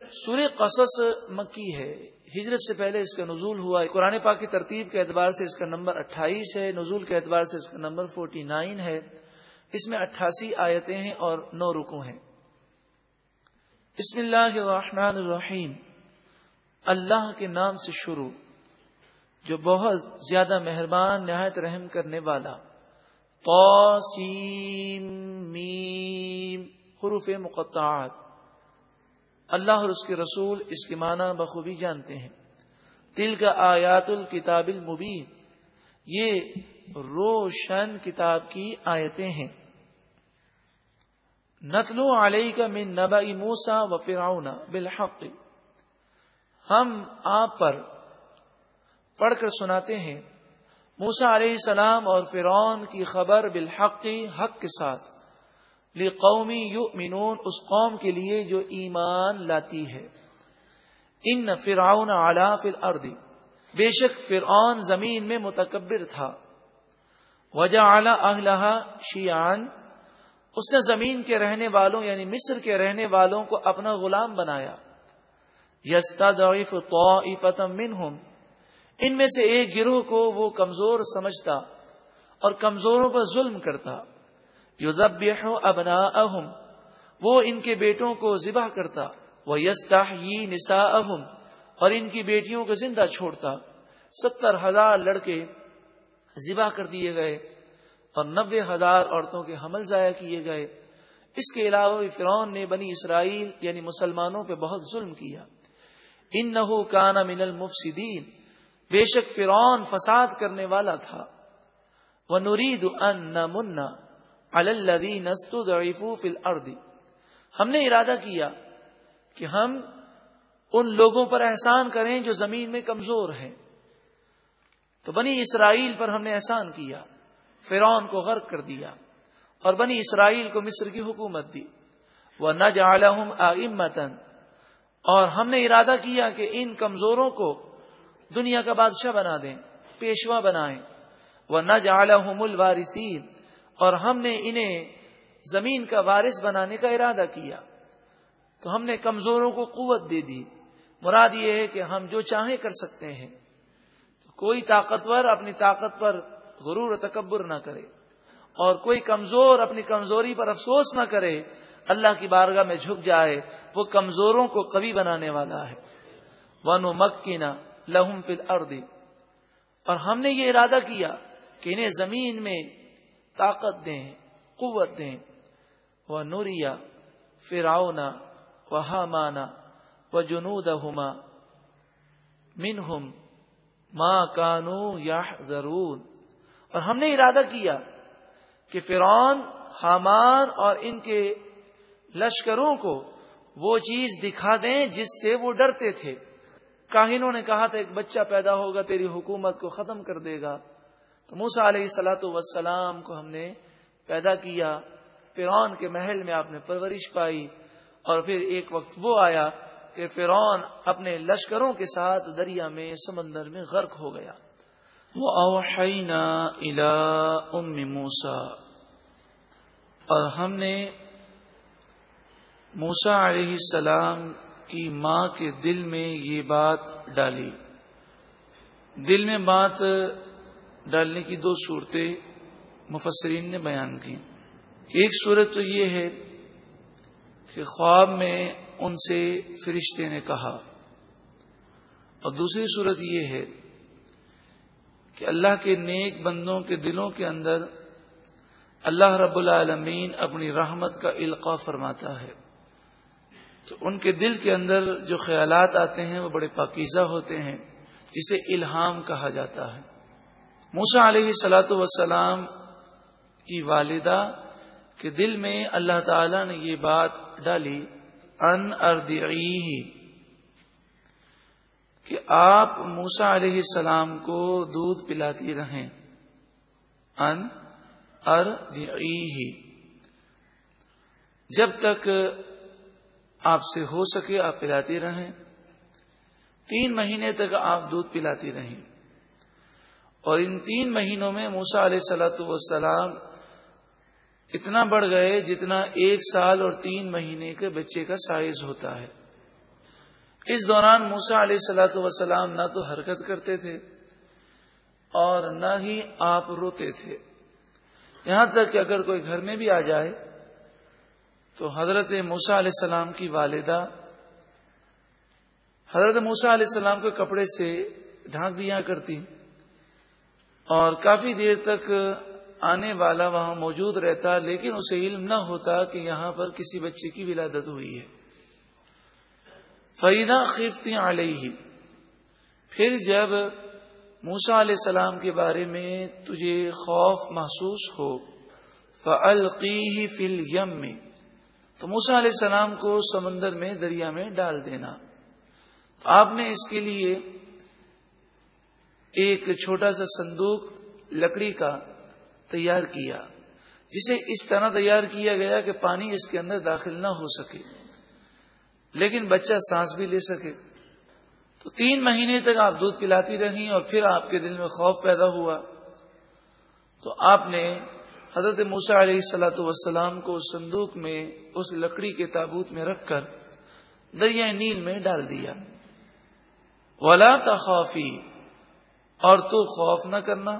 سورہ قصص مکی ہے۔ ہجرت سے پہلے اس کا نزول ہوا ہے۔ قرآن پاک کی ترتیب کے اعتبار سے اس کا نمبر اٹھائیس ہے۔ نزول کے اعتبار سے اس کا نمبر فورٹی نائن ہے۔ اس میں اٹھاسی آیتیں ہیں اور نو رکو ہیں۔ بسم اللہ الرحمن الرحیم۔ اللہ کے نام سے شروع، جو بہت زیادہ مہربان، نہایت رحم کرنے والا۔ میم، حروف مقطعات۔ اللہ اور اس کے رسول اس کے معنی بخوبی جانتے ہیں۔ دل کا آیات الکتاب المبین، یہ روشن کتاب کی آیتیں ہیں۔ نتلو علیہ کا من نبا موسا و فراؤنا بالحق۔ ہم آپ پر پڑھ کر سناتے ہیں موسا علیہ السلام اور فرعون کی خبر بالحق، حق کے ساتھ۔ قومی یو اس قوم کے لیے جو ایمان لاتی ہے۔ ان فرعون اعلی فل اردی بے شک فرعون زمین میں متکبر تھا۔ وجہ اعلی اہلہ شیان اس نے زمین کے رہنے والوں یعنی مصر کے رہنے والوں کو اپنا غلام بنایا۔ یستا ضعیف تو منہم، ان میں سے ایک گروہ کو وہ کمزور سمجھتا اور کمزوروں پر ظلم کرتا۔ یوزب ابنا اہم وہ ان کے بیٹوں کو ذبح کرتا وہ یستا نسا اہم اور ان کی بیٹیوں کو زندہ چھوڑتا۔ ستر ہزار لڑکے ذبح کر دیے گئے، اور نبے ہزار عورتوں کے حمل ضائع کیے گئے۔ اس کے علاوہ فرعون نے بنی اسرائیل یعنی مسلمانوں پہ بہت ظلم کیا۔ ان نحو کانا من المفسدین، بے شک فرعون فساد کرنے والا تھا۔ وہ نرید ان منا الدی نسط فل اردی ہم نے ارادہ کیا کہ ہم ان لوگوں پر احسان کریں جو زمین میں کمزور ہیں۔ تو بنی اسرائیل پر ہم نے احسان کیا فرون کو غرق کر دیا اور بنی اسرائیل کو مصر کی حکومت دی۔ وہ نہ جالم اور ہم نے ارادہ کیا کہ ان کمزوروں کو دنیا کا بادشاہ بنا دیں، پیشوا بنائیں۔ وہ نہ جالم الوارثین اور ہم نے انہیں زمین کا وارث بنانے کا ارادہ کیا تو ہم نے کمزوروں کو قوت دے دی۔ مراد یہ ہے کہ ہم جو چاہیں کر سکتے ہیں۔ تو کوئی طاقتور اپنی طاقت پر غرور و تکبر نہ کرے اور کوئی کمزور اپنی کمزوری پر افسوس نہ کرے۔ اللہ کی بارگاہ میں جھک جائے۔ وہ کمزوروں کو کبھی بنانے والا ہے۔ ون مکینا لہم فل اردی اور ہم نے یہ ارادہ کیا کہ انہیں زمین میں طاقت دیں، قوت دیں۔ وہ نوریا فراؤنا و ہامانا و جنود ہما منہم ماں کانو یا ضرور اور ہم نے ارادہ کیا کہ فرعون، حامان اور ان کے لشکروں کو وہ چیز دکھا دیں جس سے وہ ڈرتے تھے۔ کاہنوں نے کہا تھا، ایک بچہ پیدا ہوگا، تیری حکومت کو ختم کر دے گا۔ تو موسا علیہ سلاۃ وسلام کو ہم نے پیدا کیا، فرعون کے محل میں آپ نے پرورش پائی اور پھر ایک وقت وہ آیا کہ فرعون اپنے لشکروں کے ساتھ دریا میں، سمندر میں غرق ہو گیا۔ وہ موسا اور ہم نے موسا علیہ السلام کی ماں کے دل میں یہ بات ڈالی۔ دل میں بات ڈالنے کی دو صورتیں مفسرین نے بیان کی ایک صورت تو یہ ہے کہ خواب میں ان سے فرشتے نے کہا، اور دوسری صورت یہ ہے کہ اللہ کے نیک بندوں کے دلوں کے اندر اللہ رب العالمین اپنی رحمت کا القاع فرماتا ہے۔ تو ان کے دل کے اندر جو خیالات آتے ہیں وہ بڑے پاکیزہ ہوتے ہیں، جسے الہام کہا جاتا ہے۔ موسا علیہ سلاۃ وسلام کی والدہ کے دل میں اللہ تعالی نے یہ بات ڈالی، ان اردعی کہ آپ موسا علیہ السلام کو دودھ پلاتی رہیں۔ ان اردعی جب تک آپ سے ہو سکے آپ پلاتی رہیں۔ تین مہینے تک آپ دودھ پلاتی رہیں۔ اور ان تین مہینوں میں موسا علیہ سلاۃ والسلام اتنا بڑھ گئے جتنا ایک سال اور تین مہینے کے بچے کا سائز ہوتا ہے۔ اس دوران موسا علیہ السلاۃ وسلام نہ تو حرکت کرتے تھے اور نہ ہی آپ روتے تھے۔ یہاں تک کہ اگر کوئی گھر میں بھی آ جائے تو حضرت موسا علیہ السلام کی والدہ حضرت موسا علیہ السلام کے کپڑے سے ڈھانک دیا کرتی۔ اور کافی دیر تک آنے والا وہاں موجود رہتا، لیکن اسے علم نہ ہوتا کہ یہاں پر کسی بچے کی ولادت ہوئی ہے۔ فریدہ خفتی علیہ پھر جب موسا علیہ السلام کے بارے میں تجھے خوف محسوس ہو فلقی فل یم میں تو موسا علیہ السلام کو سمندر میں دریا میں ڈال دینا۔ تو آپ نے اس کے لیے ایک چھوٹا سا صندوق لکڑی کا تیار کیا، جسے اس طرح تیار کیا گیا کہ پانی اس کے اندر داخل نہ ہو سکے، لیکن بچہ سانس بھی لے سکے۔ تو تین مہینے تک آپ دودھ پلاتی رہیں اور پھر آپ کے دل میں خوف پیدا ہوا۔ تو آپ نے حضرت موسا علیہ السلاۃ والسلام کو صندوق میں اس لکڑی کے تابوت میں رکھ کر دریا نیل میں ڈال دیا۔ ولا تخافی اور تو خوف نہ کرنا۔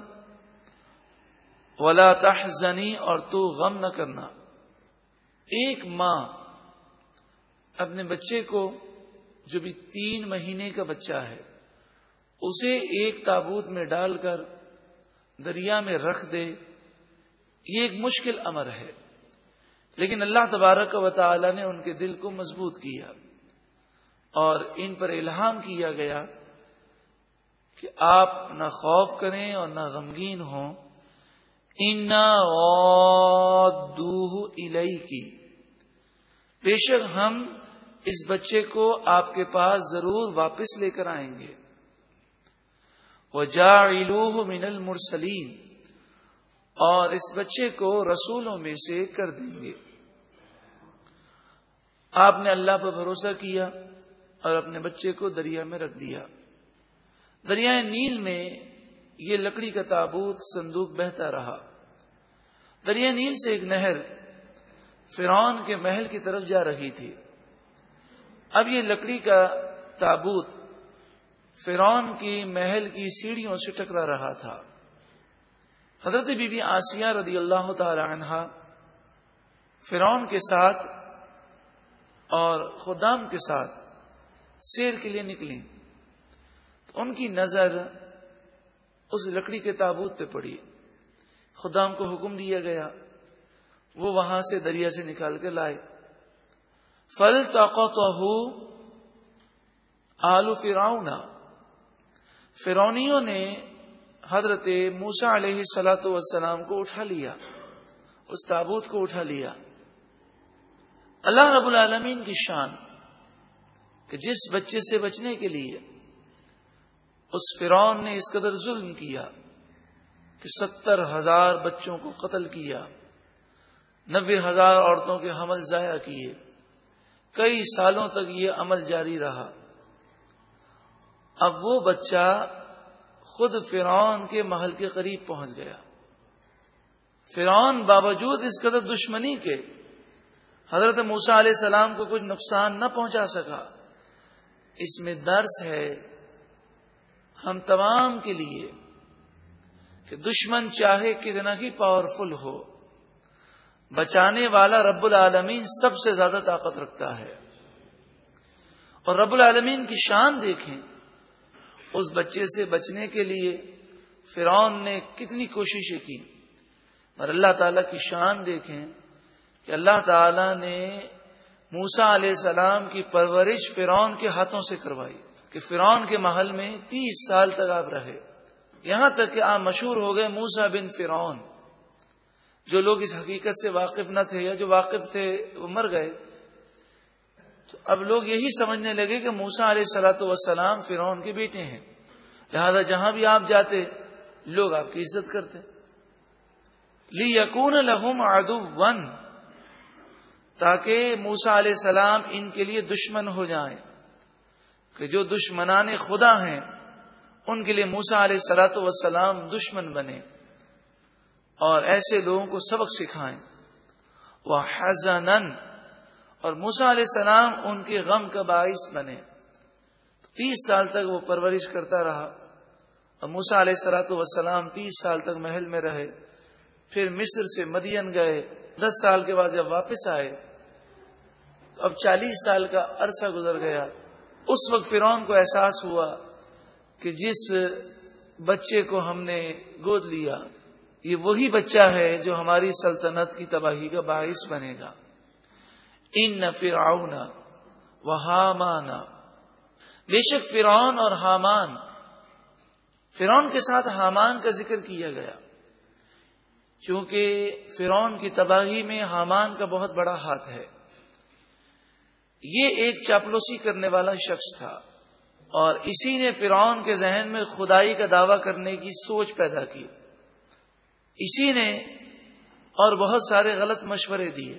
ولا تحزنی اور تو غم نہ کرنا۔ ایک ماں اپنے بچے کو جو بھی تین مہینے کا بچہ ہے، اسے ایک تابوت میں ڈال کر دریا میں رکھ دے، یہ ایک مشکل امر ہے۔ لیکن اللہ تبارک و تعالی نے ان کے دل کو مضبوط کیا اور ان پر الہام کیا گیا۔ کہ آپ نہ خوف کریں اور نہ غمگین ہوں۔ الئی کی بے شک ہم اس بچے کو آپ کے پاس ضرور واپس لے کر آئیں گے۔ وہ جا من المرسلین اور اس بچے کو رسولوں میں سے کر دیں گے۔ آپ نے اللہ پر بھروسہ کیا اور اپنے بچے کو دریا میں رکھ دیا۔ دریائے نیل میں یہ لکڑی کا تابوت صندوق بہتا رہا۔ دریا نیل سے ایک نہر فرعون کے محل کی طرف جا رہی تھی۔ اب یہ لکڑی کا تابوت فرعون کی محل کی سیڑھیوں سے ٹکرا رہا تھا۔ حضرت بی بی آسیہ رضی اللہ تعالی عنہ فرعون کے ساتھ اور خدام کے ساتھ سیر کے لیے نکلی ان کی نظر اس لکڑی کے تابوت پہ پڑی۔ خدام کو حکم دیا گیا۔ وہ وہاں سے دریا سے نکال کے لائے۔ فل طاقت آلو فراؤنا فرونیوں نے حضرت موسا علیہ سلاۃ والسلام کو اٹھا لیا۔ اس تابوت کو اٹھا لیا۔ اللہ رب العالمین کی شان کہ جس بچے سے بچنے کے لیے اس فرون نے اس قدر ظلم کیا کہ ستر ہزار بچوں کو قتل کیا نبے ہزار عورتوں کے حمل ضائع کیے۔ کئی سالوں تک یہ عمل جاری رہا۔ اب وہ بچہ خود فرعون کے محل کے قریب پہنچ گیا۔ فرعون باوجود اس قدر دشمنی کے حضرت موسا علیہ السلام کو کچھ نقصان نہ پہنچا سکا۔ اس میں درس ہے ہم تمام کے لیے کہ دشمن چاہے کتنا ہی پاورفل ہو، بچانے والا رب العالمین سب سے زیادہ طاقت رکھتا ہے۔ اور رب العالمین کی شان دیکھیں، اس بچے سے بچنے کے لیے فرعون نے کتنی کوششیں کی۔ اور اللہ تعالی کی شان دیکھیں کہ اللہ تعالی نے موسا علیہ السلام کی پرورش فرعون کے ہاتھوں سے کروائی۔ کہ فرعون کے محل میں تیس سال تک آپ رہے۔ یہاں تک کہ آپ مشہور ہو گئے موسا بن فرعون۔ جو لوگ اس حقیقت سے واقف نہ تھے یا جو واقف تھے وہ مر گئے۔ تو اب لوگ یہی سمجھنے لگے کہ موسا علیہ سلاۃ وسلام فرعون کے بیٹے ہیں۔ لہذا جہاں بھی آپ جاتے، لوگ آپ کی عزت کرتے۔ لی یقون لہم ادو ون تاکہ موسا علیہ السلام ان کے لیے دشمن ہو جائیں۔ کہ جو دشمنان خدا ہیں، ان کے لیے موسا علیہ سلاۃ وسلام دشمن بنے۔ اور ایسے لوگوں کو سبق سکھائیں۔ وہ حضن اور موسا علیہ السلام ان کے غم کا باعث بنے۔ تیس سال تک وہ پرورش کرتا رہا۔ اب موسا علیہ سلاۃ وسلام تیس سال تک محل میں رہے۔ پھر مصر سے مدین گئے۔ دس سال کے بعد جب واپس آئے، تو اب چالیس سال کا عرصہ گزر گیا۔ اس وقت فرعون کو احساس ہوا کہ جس بچے کو ہم نے گود لیا، یہ وہی بچہ ہے جو ہماری سلطنت کی تباہی کا باعث بنے گا۔ ان نہ فرعون و حامان۔ بے شک فرعون اور حامان، فرعون کے ساتھ حامان کا ذکر کیا گیا۔ چونکہ فرعون کی تباہی میں حامان کا بہت بڑا ہاتھ ہے۔ یہ ایک چاپلوسی کرنے والا شخص تھا اور اسی نے فرعون کے ذہن میں خدائی کا دعوی کرنے کی سوچ پیدا کی۔ اسی نے اور بہت سارے غلط مشورے دیے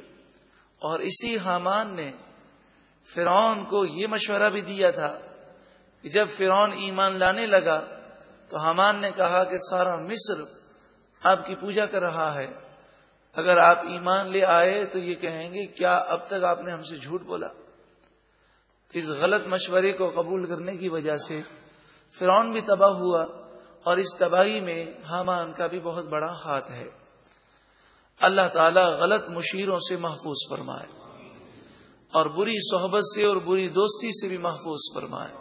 اور اسی حامان نے فرعون کو یہ مشورہ بھی دیا تھا کہ جب فرعون ایمان لانے لگا تو حامان نے کہا کہ سارا مصر آپ کی پوجا کر رہا ہے۔ اگر آپ ایمان لے آئے تو یہ کہیں گے، کیا اب تک آپ نے ہم سے جھوٹ بولا؟ اس غلط مشورے کو قبول کرنے کی وجہ سے فرعون بھی تباہ ہوا اور اس تباہی میں حامان کا بھی بہت بڑا ہاتھ ہے۔ اللہ تعالی غلط مشیروں سے محفوظ فرمائے اور بری صحبت سے اور بری دوستی سے بھی محفوظ فرمائے۔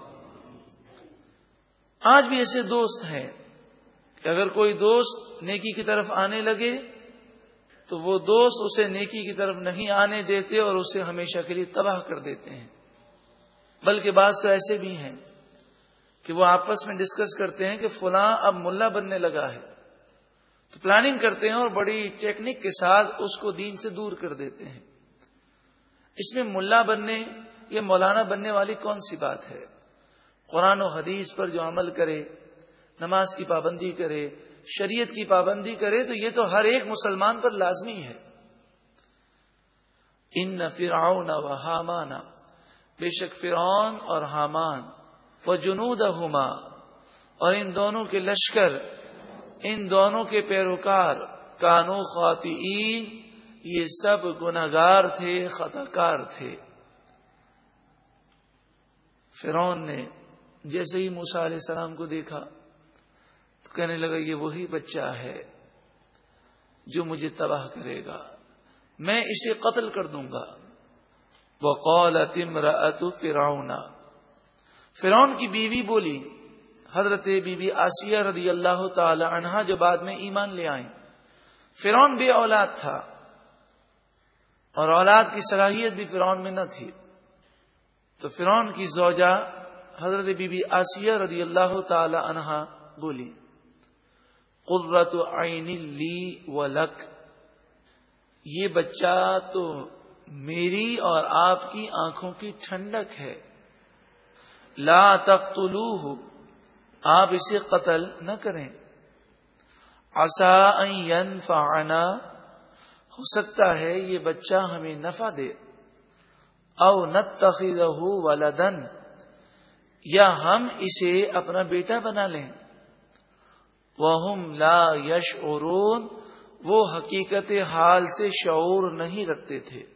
آج بھی ایسے دوست ہیں کہ اگر کوئی دوست نیکی کی طرف آنے لگے تو وہ دوست اسے نیکی کی طرف نہیں آنے دیتے اور اسے ہمیشہ کے لیے تباہ کر دیتے ہیں۔ بلکہ بعض تو ایسے بھی ہیں کہ وہ آپس میں ڈسکس کرتے ہیں کہ فلاں اب ملا بننے لگا ہے۔ تو پلاننگ کرتے ہیں اور بڑی ٹیکنک کے ساتھ اس کو دین سے دور کر دیتے ہیں۔ اس میں ملا بننے یا مولانا بننے والی کون سی بات ہے؟ قرآن و حدیث پر جو عمل کرے، نماز کی پابندی کرے، شریعت کی پابندی کرے، تو یہ تو ہر ایک مسلمان پر لازمی ہے۔ ان نہ فرعون و حامان بے شک فرعون اور حامان و جنود اور ان دونوں کے لشکر، ان دونوں کے پیروکار، کانو خواتین یہ سب گناگار تھے خطا کار تھے۔ فرعون نے جیسے ہی موسا علیہ السلام کو دیکھا، تو کہنے لگا، یہ وہی بچہ ہے جو مجھے تباہ کرے گا، میں اسے قتل کر دوں گا۔ وہ قول تمر فراؤن فرعون کی بیوی بولی، حضرت بی بی آسیہ رضی اللہ تعالی عنہا جو بعد میں ایمان لے آئیں فرعون بے اولاد تھا۔ اور اولاد کی صلاحیت بھی فرعون میں نہ تھی۔ تو فرعون کی زوجہ حضرت بی بی آسیہ رضی اللہ تعالی عنہا بولی قرت عین لی و لک یہ بچہ تو میری اور آپ کی آنکھوں کی ٹھنڈک ہے۔ لا تقتلوہ آپ اسے قتل نہ کریں۔ آسا ينفعنا ہو سکتا ہے یہ بچہ ہمیں نفع دے۔ او نتخذہ ولدن یا ہم اسے اپنا بیٹا بنا لیں۔ وہ لا یش وہ حقیقت حال سے شعور نہیں رکھتے تھے۔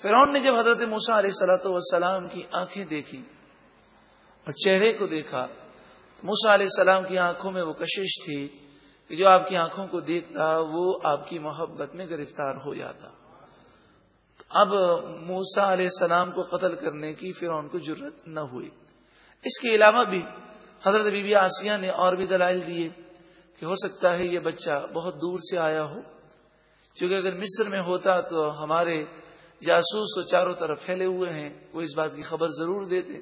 فرعون نے جب حضرت موسا علیہ سلاۃ والسلام کی آنکھیں دیکھی اور چہرے کو دیکھا موسا علیہ السلام کی آنکھوں میں وہ کشش تھی کہ جو آپ کی آنکھوں کو دیکھتا، وہ آپ کی محبت میں گرفتار ہو جاتا۔ اب موسا علیہ السلام کو قتل کرنے کی فرعون کو ضرورت نہ ہوئی۔ اس کے علاوہ بھی حضرت بی بی آسیہ نے اور بھی دلائل دیے کہ ہو سکتا ہے یہ بچہ بہت دور سے آیا ہو کیونکہ اگر مصر میں ہوتا تو ہمارے جاسوس و چاروں طرف پھیلے ہوئے ہیں، وہ اس بات کی خبر ضرور دیتے۔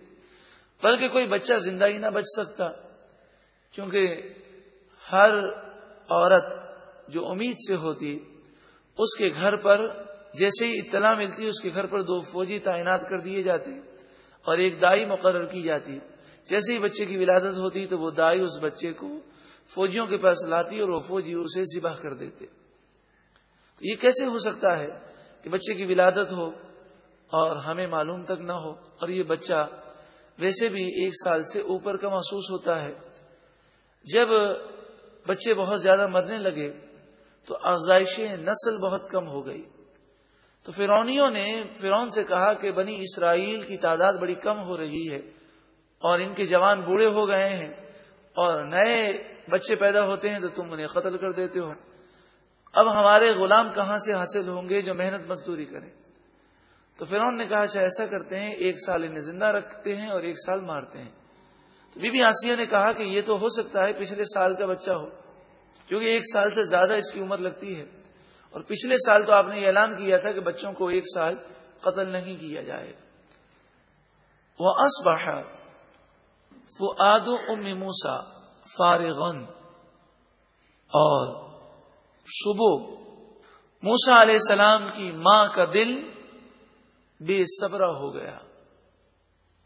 بلکہ کوئی بچہ زندہ ہی نہ بچ سکتا، کیونکہ ہر عورت جو امید سے ہوتی، اس کے گھر پر جیسے ہی اطلاع ملتی، اس کے گھر پر دو فوجی تعینات کر دیے جاتے اور ایک دائی مقرر کی جاتی۔ جیسے ہی بچے کی ولادت ہوتی تو وہ دائی اس بچے کو فوجیوں کے پاس لاتی اور وہ فوجی اسے ذبح کر دیتے۔ یہ کیسے ہو سکتا ہے؟ کہ بچے کی ولادت ہو اور ہمیں معلوم تک نہ ہو اور یہ بچہ ویسے بھی ایک سال سے اوپر کا محسوس ہوتا ہے۔ جب بچے بہت زیادہ مرنے لگے تو افزائش نسل بہت کم ہو گئی۔ تو فرونیوں نے فرون سے کہا کہ بنی اسرائیل کی تعداد بڑی کم ہو رہی ہے اور ان کے جوان بوڑھے ہو گئے ہیں اور نئے بچے پیدا ہوتے ہیں تو تم انہیں قتل کر دیتے ہو۔ اب ہمارے غلام کہاں سے حاصل ہوں گے جو محنت مزدوری کریں؟ تو فرعون نے کہا اچھا ایسا کرتے ہیں، ایک سال انہیں زندہ رکھتے ہیں اور ایک سال مارتے ہیں۔ تو بی بی آسیہ نے کہا کہ یہ تو ہو سکتا ہے، پچھلے سال کا بچہ ہو، کیونکہ ایک سال سے زیادہ اس کی عمر لگتی ہے۔ اور پچھلے سال تو آپ نے یہ اعلان کیا تھا کہ بچوں کو ایک سال قتل نہیں کیا جائے۔ وہ فعاد ام موسا فارغن اور صبح موسا علیہ السلام کی ماں کا دل بے صبرا ہو گیا۔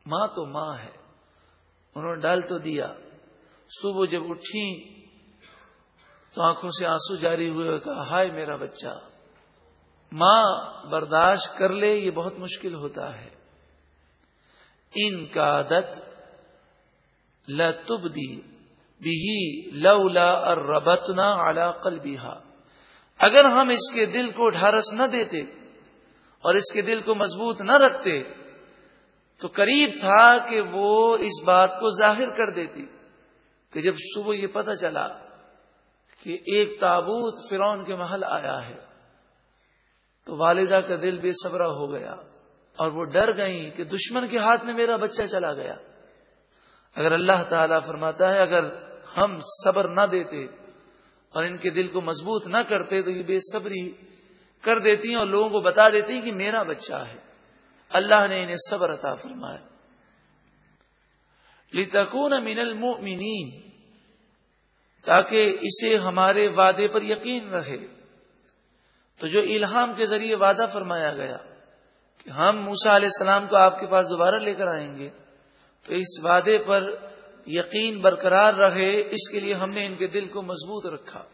ماں تو ماں ہے۔ انہوں نے ڈال تو دیا۔ صبح جب اٹھی تو آنکھوں سے آنسو جاری ہوئے کہا، ہائے میرا بچہ، ماں برداشت کر لے، یہ بہت مشکل ہوتا ہے۔ ان کا عادت لتب دی بھی لولا اور ربتنا اعلی کل اگر ہم اس کے دل کو ڈھارس نہ دیتے اور اس کے دل کو مضبوط نہ رکھتے، تو قریب تھا کہ وہ اس بات کو ظاہر کر دیتی کہ جب صبح یہ پتہ چلا کہ ایک تابوت فرون کے محل آیا ہے، تو والدہ کا دل بے صبرا ہو گیا اور وہ ڈر گئی کہ دشمن کے ہاتھ میں میرا بچہ چلا گیا۔ اگر اللہ تعالی فرماتا ہے، اگر ہم صبر نہ دیتے اور ان کے دل کو مضبوط نہ کرتے تو یہ بے صبری کر دیتی ہیں اور لوگوں کو بتا دیتی کہ میرا بچہ ہے۔ اللہ نے انہیں صبر عطا فرمایا۔ لتکون من المؤمنین تاکہ اسے ہمارے وعدے پر یقین رہے۔ تو جو الہام کے ذریعے وعدہ فرمایا گیا کہ ہم موسا علیہ السلام کو آپ کے پاس دوبارہ لے کر آئیں گے، تو اس وعدے پر یقین برقرار رہے، اس کے لیے ہم نے ان کے دل کو مضبوط رکھا۔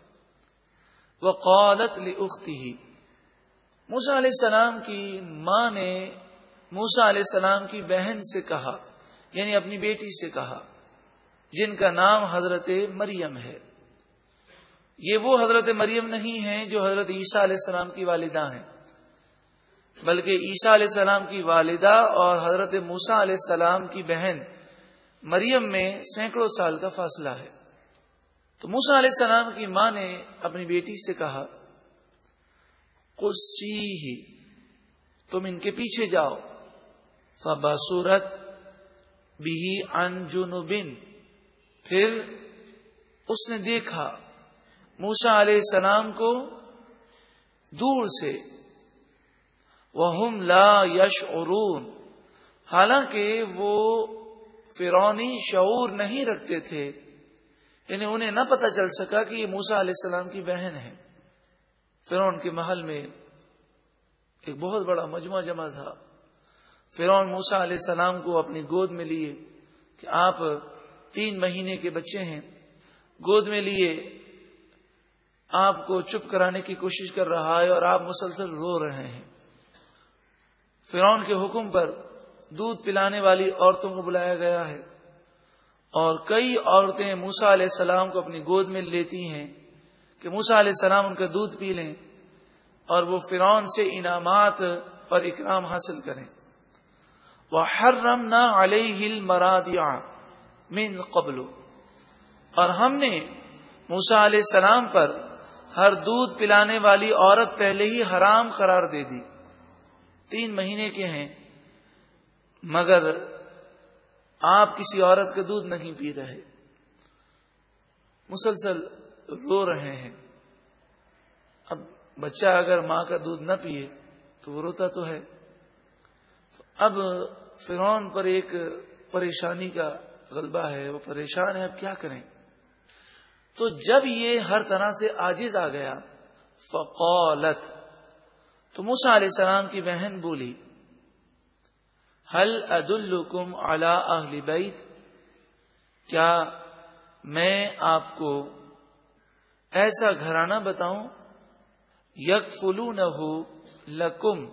وہ قالت لختی ہی موسا علیہ السلام کی ماں نے موسا علیہ السلام کی بہن سے کہا یعنی اپنی بیٹی سے کہا، جن کا نام حضرت مریم ہے۔ یہ وہ حضرت مریم نہیں ہے جو حضرت عیسیٰ علیہ السلام کی والدہ ہیں، بلکہ عیسیٰ علیہ السلام کی والدہ اور حضرت موسا علیہ السلام کی بہن۔ مریم میں سینکڑوں سال کا فاصلہ ہے۔ تو موسا علیہ السلام کی ماں نے اپنی بیٹی سے کہا کسی ہی تم ان کے پیچھے جاؤ۔ فباسورت بھی انجن بن پھر اس نے دیکھا موسا علیہ السلام کو دور سے۔ وہ لا یش حالانکہ وہ فرونی شعور نہیں رکھتے تھے یعنی انہیں نہ پتہ چل سکا کہ یہ موسا علیہ السلام کی بہن ہے فرون کے محل میں ایک بہت بڑا مجمع جمع تھا۔ فرون موسا علیہ السلام کو اپنی گود میں لیے کہ آپ تین مہینے کے بچے ہیں۔ گود میں لیے آپ کو چپ کرانے کی کوشش کر رہا ہے اور آپ مسلسل رو رہے ہیں۔ فرون کے حکم پر دودھ پلانے والی عورتوں کو بلایا گیا ہے۔ اور کئی عورتیں موسا علیہ السلام کو اپنی گود میں لیتی ہیں کہ موسا علیہ السلام ان کا دودھ پی لیں اور وہ فرعون سے انعامات اور اکرام حاصل کریں۔ وہ ہر رم نہ علیہ ہل مرادیا من قبل۔ اور ہم نے موسا علیہ السلام پر ہر دودھ پلانے والی عورت پہلے ہی حرام قرار دے دی۔ تین مہینے کے ہیں۔ مگر آپ کسی عورت کا دودھ نہیں پی رہے۔ مسلسل رو رہے ہیں۔ اب بچہ اگر ماں کا دودھ نہ پیے تو وہ روتا تو ہے۔ اب فرون پر ایک پریشانی کا غلبہ ہے، وہ پریشان ہے، اب کیا کریں؟ تو جب یہ ہر طرح سے آجز آ گیا فقولت تو موسا علیہ السلام کی بہن بولی حل عد الکم اہل بیت؟ کیا میں آپ کو ایسا گھرانہ بتاؤں؟ یک فلو نہ ہو لکم،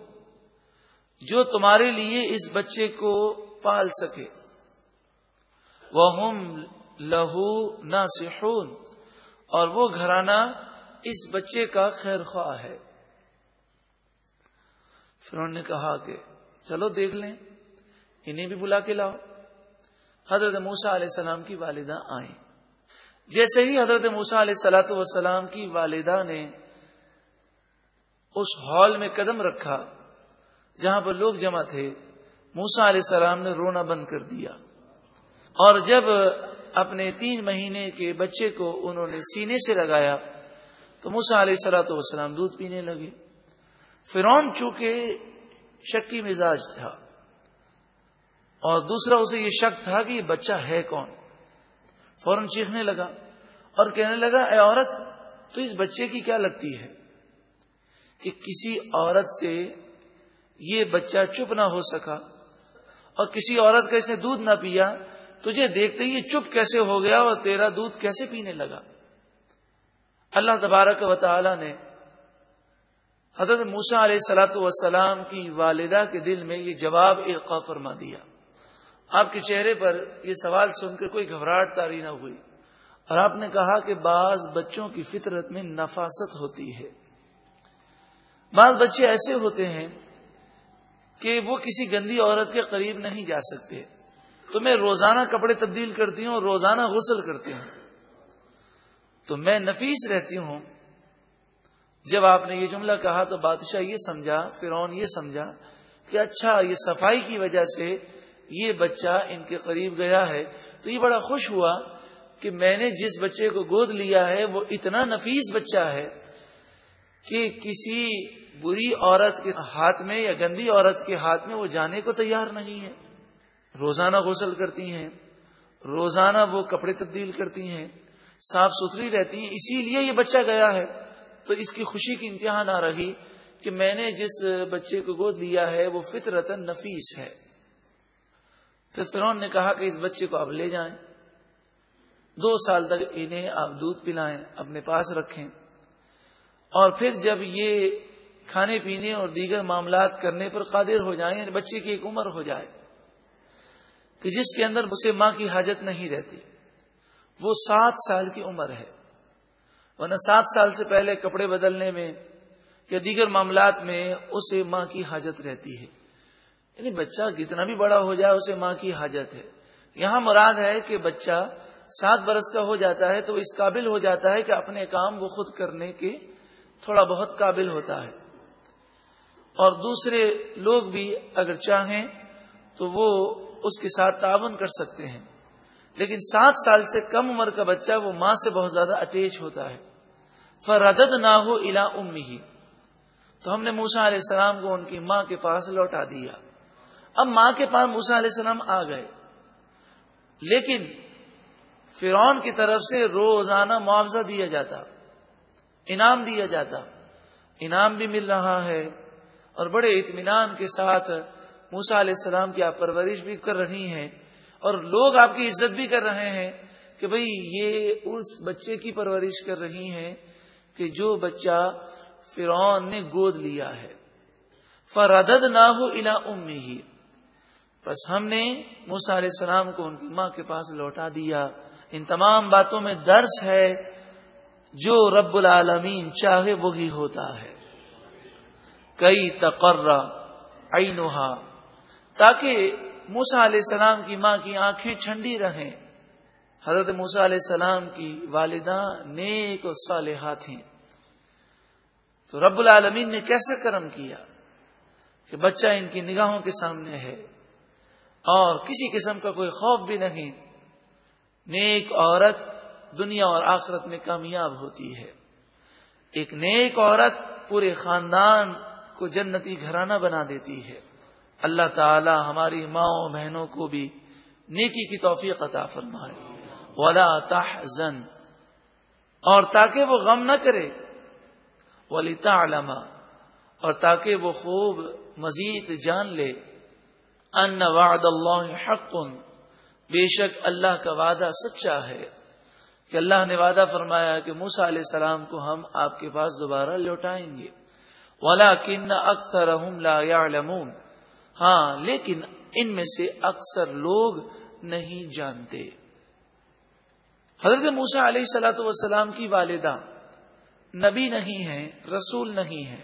جو تمہارے لیے اس بچے کو پال سکے۔ وہ لہو نہ اور وہ گھرانہ اس بچے کا خیر خواہ ہے۔ پھر انہوں نے کہا کہ چلو دیکھ لیں۔ انہیں بھی بلا کے لاؤ۔ حضرت موسا علیہ السلام کی والدہ آئیں۔ جیسے ہی حضرت موسا علیہ سلاۃ والسلام کی والدہ نے اس ہال میں قدم رکھا جہاں پر لوگ جمع تھے موسا علیہ السلام نے رونا بند کر دیا۔ اور جب اپنے تین مہینے کے بچے کو انہوں نے سینے سے لگایا، تو موسا علیہ سلاۃ والسلام دودھ پینے لگے۔ فرون چونکہ شکی مزاج تھا اور دوسرا اسے یہ شک تھا کہ یہ بچہ ہے کون؟ فوراً چیخنے لگا اور کہنے لگا، اے عورت، تو اس بچے کی کیا لگتی ہے کہ کسی عورت سے یہ بچہ چپ نہ ہو سکا؟ اور کسی عورت کا اسے دودھ نہ پیا، تجھے دیکھتے ہی چپ کیسے ہو گیا اور تیرا دودھ کیسے پینے لگا؟ اللہ تبارک و تعالی نے حضرت موسا علیہ سلاۃ والسلام کی والدہ کے دل میں یہ جواب ارقا فرما دیا۔ آپ کے چہرے پر یہ سوال سن کر کوئی گھبراہٹ تاری نہ ہوئی اور آپ نے کہا کہ بعض بچوں کی فطرت میں نفاست ہوتی ہے۔ بعض بچے ایسے ہوتے ہیں کہ وہ کسی گندی عورت کے قریب نہیں جا سکتے۔ تو میں روزانہ کپڑے تبدیل کرتی ہوں اور روزانہ غسل کرتی ہوں۔ تو میں نفیس رہتی ہوں۔ جب آپ نے یہ جملہ کہا تو بادشاہ یہ سمجھا فرون یہ سمجھا کہ اچھا یہ صفائی کی وجہ سے یہ بچہ ان کے قریب گیا ہے تو یہ بڑا خوش ہوا کہ میں نے جس بچے کو گود لیا ہے وہ اتنا نفیس بچہ ہے کہ کسی بری عورت کے ہاتھ میں یا گندی عورت کے ہاتھ میں وہ جانے کو تیار نہیں ہے۔ روزانہ غسل کرتی ہیں، روزانہ وہ کپڑے تبدیل کرتی ہیں، صاف ستھری رہتی ہیں، اسی لیے یہ بچہ گیا ہے۔ تو اس کی خوشی کی انتہا نہ رہی کہ میں نے جس بچے کو گود لیا ہے وہ فطرت نفیس ہے۔ پھر فرون نے کہا کہ اس بچے کو آپ لے جائیں۔ دو سال تک انہیں آپ دودھ پلائیں، اپنے پاس رکھیں۔ اور پھر جب یہ کھانے پینے اور دیگر معاملات کرنے پر قادر ہو جائیں یعنی بچے کی ایک عمر ہو جائے، کہ جس کے اندر اسے ماں کی حاجت نہیں رہتی، وہ سات سال کی عمر ہے۔ ورنہ سات سال سے پہلے کپڑے بدلنے میں یا دیگر معاملات میں اسے ماں کی حاجت رہتی ہے۔ یعنی بچہ کتنا بھی بڑا ہو جائے اسے ماں کی حاجت ہے۔ یہاں مراد ہے کہ بچہ سات برس کا ہو جاتا ہے تو اس قابل ہو جاتا ہے کہ اپنے کام وہ خود کرنے کے تھوڑا بہت قابل ہوتا ہے۔ اور دوسرے لوگ بھی اگر چاہیں تو وہ اس کے ساتھ تعاون کر سکتے ہیں۔ لیکن سات سال سے کم عمر کا بچہ وہ ماں سے بہت زیادہ اٹیچ ہوتا ہے۔ فردد نہ ہو الا ام ہی تو ہم نے موسا علیہ السلام کو ان کی ماں کے پاس لوٹا دیا۔ اب ماں کے پاس موسا علیہ السلام آ گئے۔ لیکن فرون کی طرف سے روزانہ معاوضہ دیا جاتا، انعام دیا جاتا۔ انعام بھی مل رہا ہے اور بڑے اطمینان کے ساتھ موسا علیہ السلام کی آپ پرورش بھی کر رہی ہیں اور لوگ آپ کی عزت بھی کر رہے ہیں کہ بھئی یہ اس بچے کی پرورش کر رہی ہیں کہ جو بچہ فرعون نے گود لیا ہے۔ فردد نہ ہو الا بس ہم نے موسا علیہ السلام کو ان کی ماں کے پاس لوٹا دیا۔ ان تمام باتوں میں درس ہے، جو رب العالمین چاہے وہی ہوتا ہے۔ کئی تقرر اینوہا تاکہ موسا علیہ السلام کی ماں کی آنکھیں ٹھنڈی رہیں۔ حضرت موسا علیہ السلام کی والدہ نیک و صالحہ تھیں تو رب العالمین نے کیسا کرم کیا کہ بچہ ان کی نگاہوں کے سامنے ہے؟ اور کسی قسم کا کوئی خوف بھی نہیں۔ نیک عورت دنیا اور آخرت میں کامیاب ہوتی ہے۔ ایک نیک عورت پورے خاندان کو جنتی گھرانہ بنا دیتی ہے۔ اللہ تعالی ہماری ماؤں بہنوں کو بھی نیکی کی توفیق عطا فرمائے۔ ولا تحزن۔ اور تاکہ وہ غم نہ کرے۔ ولی تعلم اور تاکہ وہ خوب مزید جان لے۔ ان وعد اللہ حق. بے شک اللہ کا وعدہ سچا ہے کہ اللہ نے وعدہ فرمایا کہ موسا علیہ السلام کو ہم آپ کے پاس دوبارہ لوٹائیں گے۔ ولا کن اکثر ہاں لیکن ان میں سے اکثر لوگ نہیں جانتے۔ حضرت موسا علیہ سلاۃ والسلام کی والدہ نبی نہیں ہے رسول نہیں ہے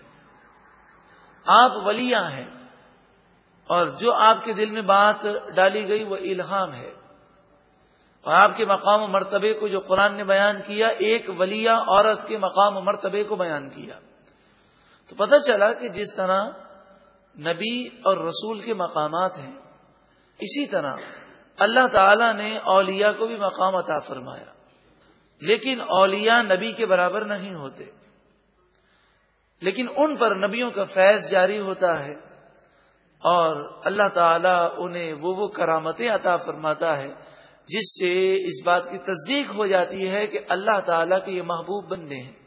آپ ولیاں ہیں۔ اور جو آپ کے دل میں بات ڈالی گئی وہ الہام ہے۔ اور آپ کے مقام و مرتبے کو جو قرآن نے بیان کیا، ایک ولیہ عورت کے مقام و مرتبے کو بیان کیا۔ تو پتہ چلا کہ جس طرح نبی اور رسول کے مقامات ہیں، اسی طرح اللہ تعالی نے اولیاء کو بھی مقام عطا فرمایا۔ لیکن اولیاء نبی کے برابر نہیں ہوتے۔ لیکن ان پر نبیوں کا فیض جاری ہوتا ہے۔ اور اللہ تعالیٰ انہیں وہ وہ کرامتیں عطا فرماتا ہے جس سے اس بات کی تصدیق ہو جاتی ہے کہ اللہ تعالیٰ کے یہ محبوب بندے ہیں۔